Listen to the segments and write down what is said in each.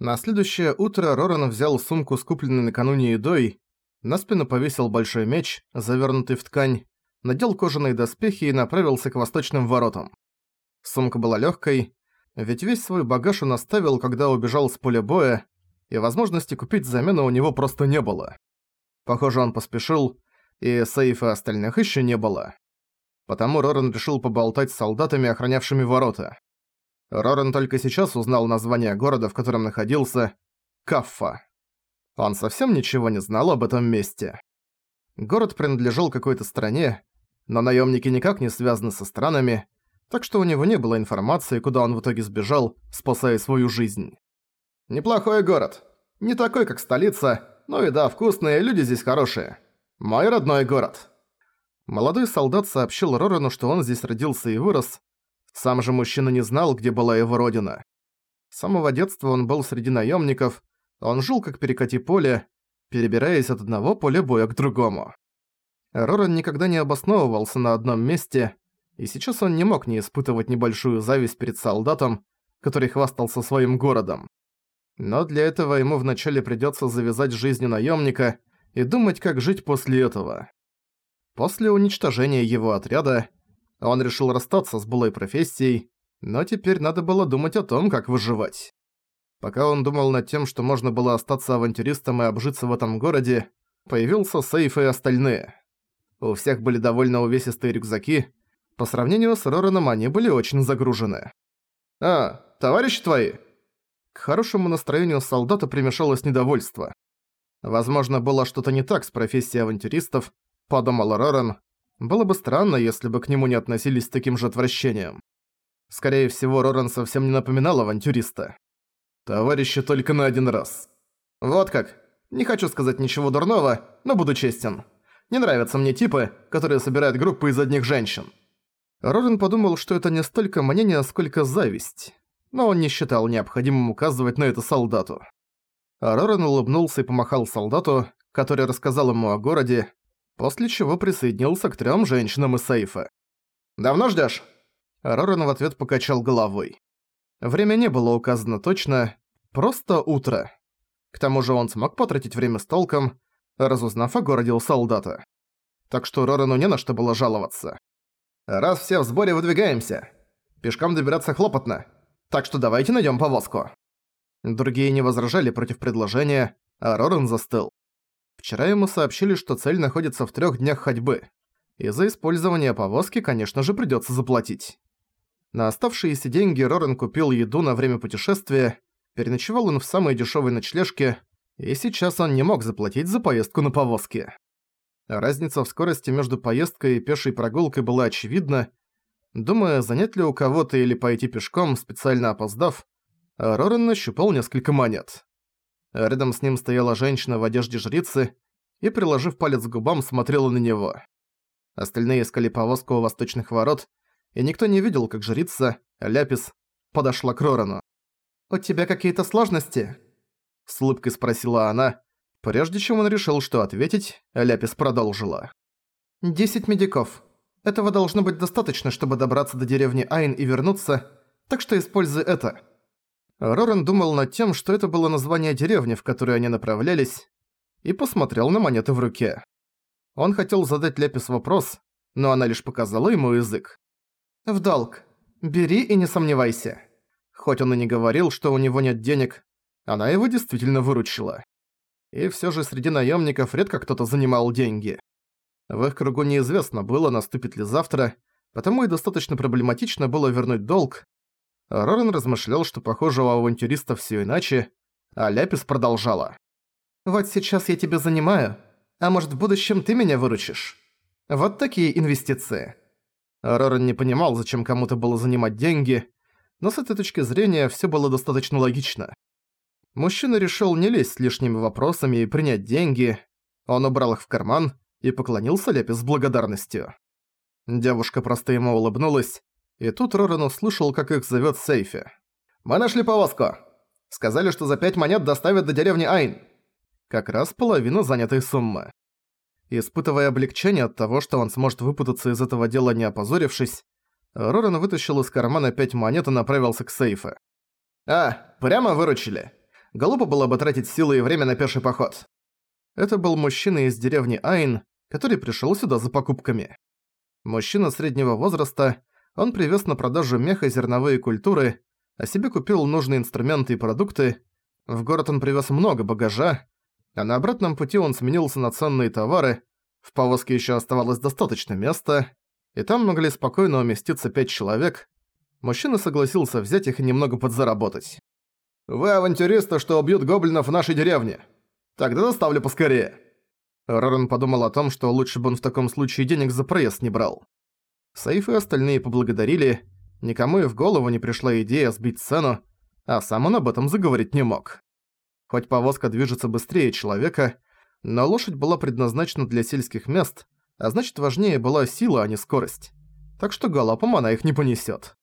На следующее утро Роран взял сумку с купленной накануне едой, на спину повесил большой меч, завернутый в ткань, надел кожаные доспехи и направился к восточным воротам. Сумка была легкой, ведь весь свой багаж он оставил, когда убежал с поля боя, и возможности купить замену у него просто не было. Похоже, он поспешил, и сейфа остальных еще не было. Потому Роран решил поболтать с солдатами, охранявшими ворота. Роран только сейчас узнал название города, в котором находился – Каффа. Он совсем ничего не знал об этом месте. Город принадлежал какой-то стране, но наемники никак не связаны со странами, так что у него не было информации, куда он в итоге сбежал, спасая свою жизнь. «Неплохой город. Не такой, как столица, но и да, вкусные, люди здесь хорошие. Мой родной город». Молодой солдат сообщил Рорану, что он здесь родился и вырос. Сам же мужчина не знал, где была его родина. С самого детства он был среди наемников, он жил как перекати поле, перебираясь от одного поля боя к другому. Роран никогда не обосновывался на одном месте, и сейчас он не мог не испытывать небольшую зависть перед солдатом, который хвастался своим городом. Но для этого ему вначале придётся завязать жизнью наёмника и думать, как жить после этого. После уничтожения его отряда он решил расстаться с былой профессией, но теперь надо было думать о том, как выживать. Пока он думал над тем, что можно было остаться авантюристом и обжиться в этом городе, появился Сейф и остальные. У всех были довольно увесистые рюкзаки, по сравнению с Рораном они были очень загружены. «А, товарищи твои!» К хорошему настроению солдата примешалось недовольство. Возможно, было что-то не так с профессией авантюристов, подумал Роран. Было бы странно, если бы к нему не относились с таким же отвращением. Скорее всего, Роран совсем не напоминал авантюриста. Товарищи только на один раз. Вот как. Не хочу сказать ничего дурного, но буду честен. Не нравятся мне типы, которые собирают группы из одних женщин. Рорен подумал, что это не столько мнение, сколько зависть. Но он не считал необходимым указывать на это солдату. Рорен улыбнулся и помахал солдату, который рассказал ему о городе, после чего присоединился к трём женщинам из сейфа. «Давно ждёшь?» Рорен в ответ покачал головой. Время не было указано точно, просто утро. К тому же он смог потратить время с толком, разузнав о городе у солдата. Так что Рорану не на что было жаловаться. «Раз все в сборе, выдвигаемся. Пешком добираться хлопотно, так что давайте найдем повозку». Другие не возражали против предложения, а Роран застыл. Вчера ему сообщили, что цель находится в трех днях ходьбы. И за использование повозки, конечно же, придется заплатить. На оставшиеся деньги Рорен купил еду на время путешествия, переночевал он в самой дешевой ночлежке, и сейчас он не мог заплатить за поездку на повозке. Разница в скорости между поездкой и пешей прогулкой была очевидна. Думая, занять ли у кого-то или пойти пешком, специально опоздав, Рорен нащупал несколько монет. Рядом с ним стояла женщина в одежде жрицы и, приложив палец к губам, смотрела на него. Остальные искали повозку у восточных ворот, и никто не видел, как жрица, Ляпис, подошла к Рорану. «У тебя какие-то сложности?» С улыбкой спросила она. Прежде чем он решил, что ответить, Ляпис продолжила. «Десять медиков. Этого должно быть достаточно, чтобы добраться до деревни Айн и вернуться, так что используй это». Роран думал над тем, что это было название деревни, в которую они направлялись, и посмотрел на монеты в руке. Он хотел задать Ляпис вопрос, но она лишь показала ему язык. В долг. Бери и не сомневайся. Хоть он и не говорил, что у него нет денег, она его действительно выручила. И всё же среди наёмников редко кто-то занимал деньги. В их кругу неизвестно было, наступит ли завтра, потому и достаточно проблематично было вернуть долг. Рорен размышлял, что похоже у авантюриста всё иначе, а Ляпис продолжала. «Вот сейчас я тебя занимаю, а может в будущем ты меня выручишь? Вот такие инвестиции». Роран не понимал, зачем кому-то было занимать деньги, но с этой точки зрения всё было достаточно логично. Мужчина решил не лезть с лишними вопросами и принять деньги. Он убрал их в карман и поклонился Лепе с благодарностью. Девушка просто ему улыбнулась, и тут Роран услышал, как их зовёт Сейфи. «Мы нашли повозку! Сказали, что за пять монет доставят до деревни Айн!» Как раз половина занятой суммы. Испытывая облегчение от того, что он сможет выпутаться из этого дела не опозорившись, Роран вытащил из кармана пять монет и направился к сейфу. «А, прямо выручили. Глупо было бы тратить силы и время на пеший поход. Это был мужчина из деревни Айн, который пришел сюда за покупками. Мужчина среднего возраста, он привез на продажу мех и зерновые культуры, а себе купил нужные инструменты и продукты. В город он привез много багажа, а на обратном пути он сменился на ценные товары, в повозке еще оставалось достаточно места, и там могли спокойно уместиться пять человек. Мужчина согласился взять их и немного подзаработать. «Вы авантюристы, что убьют гоблинов в нашей деревне. Тогда доставлю поскорее». Роран подумал о том, что лучше бы он в таком случае денег за проезд не брал. Саиф и остальные поблагодарили, никому и в голову не пришла идея сбить цену, а сам он об этом заговорить не мог. Хоть повозка движется быстрее человека, но лошадь была предназначена для сельских мест, а значит важнее была сила, а не скорость. Так что галопом она их не понесет.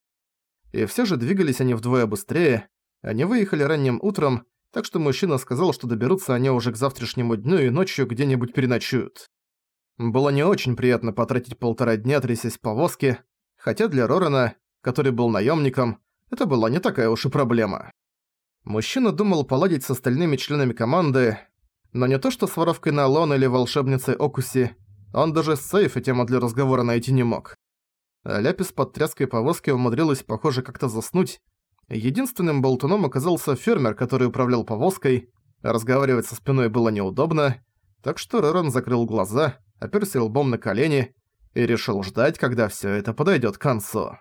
И все же двигались они вдвое быстрее, они выехали ранним утром, так что мужчина сказал, что доберутся они уже к завтрашнему дню и ночью где-нибудь переночуют. Было не очень приятно потратить полтора дня, трясясь в повозке, хотя для Рорена, который был наемником, это была не такая уж и проблема. Мужчина думал поладить с остальными членами команды, но не то что с воровкой на Лон или волшебницей Окуси, он даже с сейфа тему для разговора найти не мог. Ляпис под тряской повозки умудрилась, похоже, как-то заснуть. Единственным болтуном оказался фермер, который управлял повозкой. Разговаривать со спиной было неудобно, так что Роран закрыл глаза, оперся лбом на колени и решил ждать, когда всё это подойдёт к концу.